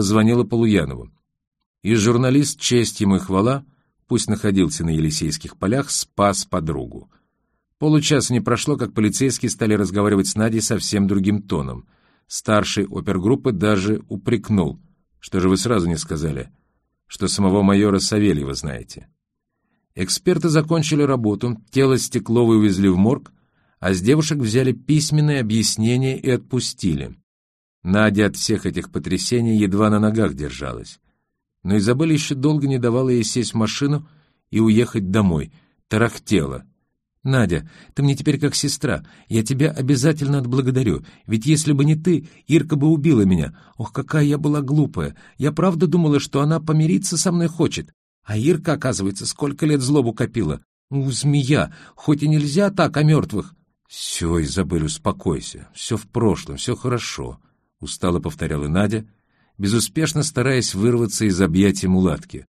позвонила Полуянову. И журналист, честь ему и хвала, пусть находился на Елисейских полях, спас подругу. Получаса не прошло, как полицейские стали разговаривать с Надей совсем другим тоном. Старший опергруппы даже упрекнул. Что же вы сразу не сказали? Что самого майора Савельева знаете. Эксперты закончили работу, тело Стекловой увезли в морг, а с девушек взяли письменное объяснение и отпустили. Надя от всех этих потрясений едва на ногах держалась. Но Изабель еще долго не давала ей сесть в машину и уехать домой. Тарахтела. «Надя, ты мне теперь как сестра. Я тебя обязательно отблагодарю. Ведь если бы не ты, Ирка бы убила меня. Ох, какая я была глупая. Я правда думала, что она помириться со мной хочет. А Ирка, оказывается, сколько лет злобу копила. У, змея, хоть и нельзя так о мертвых». «Все, Изабель, успокойся. Все в прошлом, все хорошо», — устало повторяла Надя, безуспешно стараясь вырваться из объятий мулатки.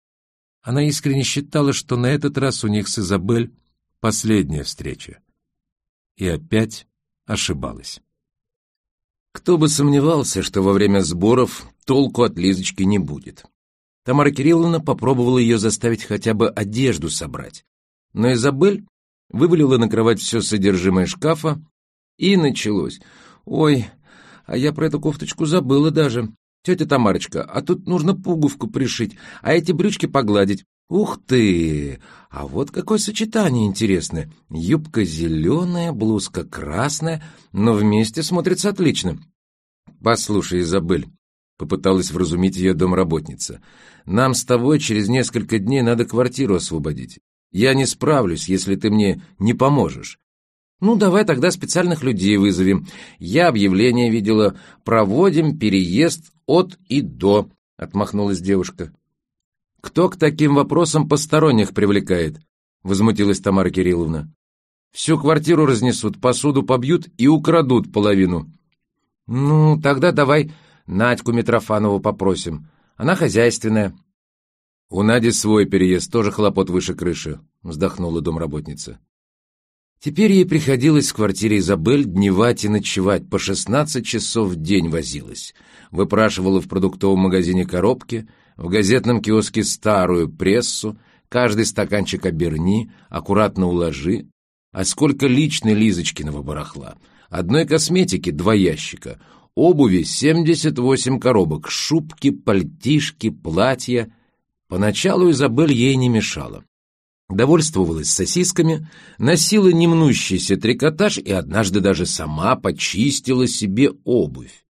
Она искренне считала, что на этот раз у них с Изабель Последняя встреча. И опять ошибалась. Кто бы сомневался, что во время сборов толку от Лизочки не будет. Тамара Кирилловна попробовала ее заставить хотя бы одежду собрать. Но Изабель вывалила на кровать все содержимое шкафа, и началось. «Ой, а я про эту кофточку забыла даже. Тетя Тамарочка, а тут нужно пуговку пришить, а эти брючки погладить. Ух ты! А вот какое сочетание интересное. Юбка зеленая, блузка красная, но вместе смотрится отлично. Послушай, Изабель, попыталась вразумить ее домработница, нам с тобой через несколько дней надо квартиру освободить. Я не справлюсь, если ты мне не поможешь. Ну, давай тогда специальных людей вызовем. Я объявление видела. Проводим переезд от и до, отмахнулась девушка. «Кто к таким вопросам посторонних привлекает?» — возмутилась Тамара Кирилловна. «Всю квартиру разнесут, посуду побьют и украдут половину». «Ну, тогда давай Надьку Митрофанову попросим. Она хозяйственная». «У Нади свой переезд, тоже хлопот выше крыши», — вздохнула домработница. Теперь ей приходилось в квартире Изабель дневать и ночевать, по шестнадцать часов в день возилась. Выпрашивала в продуктовом магазине коробки — в газетном киоске старую прессу, каждый стаканчик оберни, аккуратно уложи. А сколько личной Лизочкиного барахла? Одной косметики два ящика, обуви 78 коробок, шубки, пальтишки, платья. Поначалу Изабель ей не мешала. Довольствовалась сосисками, носила немнущийся трикотаж и однажды даже сама почистила себе обувь.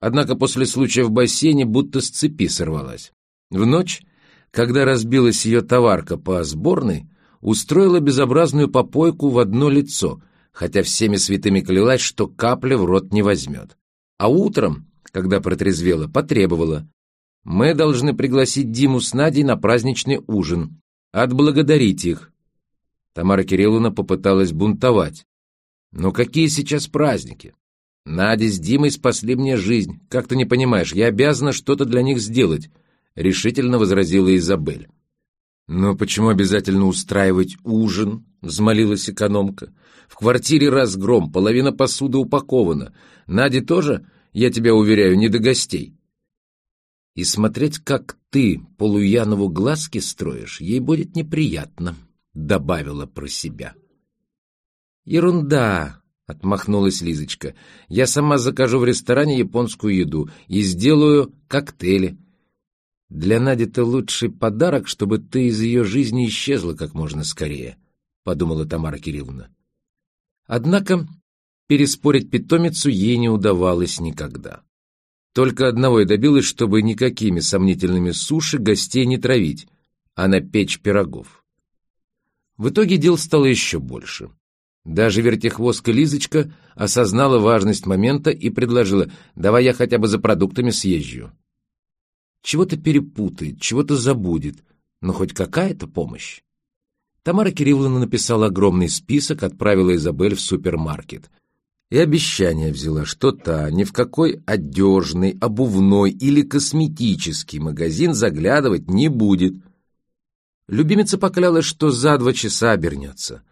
Однако после случая в бассейне будто с цепи сорвалась. В ночь, когда разбилась ее товарка по сборной, устроила безобразную попойку в одно лицо, хотя всеми святыми клялась, что капля в рот не возьмет. А утром, когда протрезвела, потребовала. «Мы должны пригласить Диму с Надей на праздничный ужин. Отблагодарить их». Тамара Кирилловна попыталась бунтовать. «Но какие сейчас праздники? Надя с Димой спасли мне жизнь. Как ты не понимаешь, я обязана что-то для них сделать», — решительно возразила Изабель. «Но почему обязательно устраивать ужин?» — взмолилась экономка. «В квартире разгром, половина посуды упакована. Наде тоже, я тебя уверяю, не до гостей». «И смотреть, как ты Полуянову глазки строишь, ей будет неприятно», — добавила про себя. «Ерунда!» Отмахнулась Лизочка. «Я сама закажу в ресторане японскую еду и сделаю коктейли. Для Нади это лучший подарок, чтобы ты из ее жизни исчезла как можно скорее», — подумала Тамара Кирилловна. Однако переспорить питомицу ей не удавалось никогда. Только одного и добилась, чтобы никакими сомнительными суши гостей не травить, а напечь пирогов. В итоге дел стало еще больше. Даже вертихвостка Лизочка осознала важность момента и предложила, давай я хотя бы за продуктами съезжу. Чего-то перепутает, чего-то забудет, но хоть какая-то помощь. Тамара Кирилловна написала огромный список, отправила Изабель в супермаркет. И обещание взяла, что та ни в какой одежный, обувной или косметический магазин заглядывать не будет. Любимица поклялась, что за два часа обернется.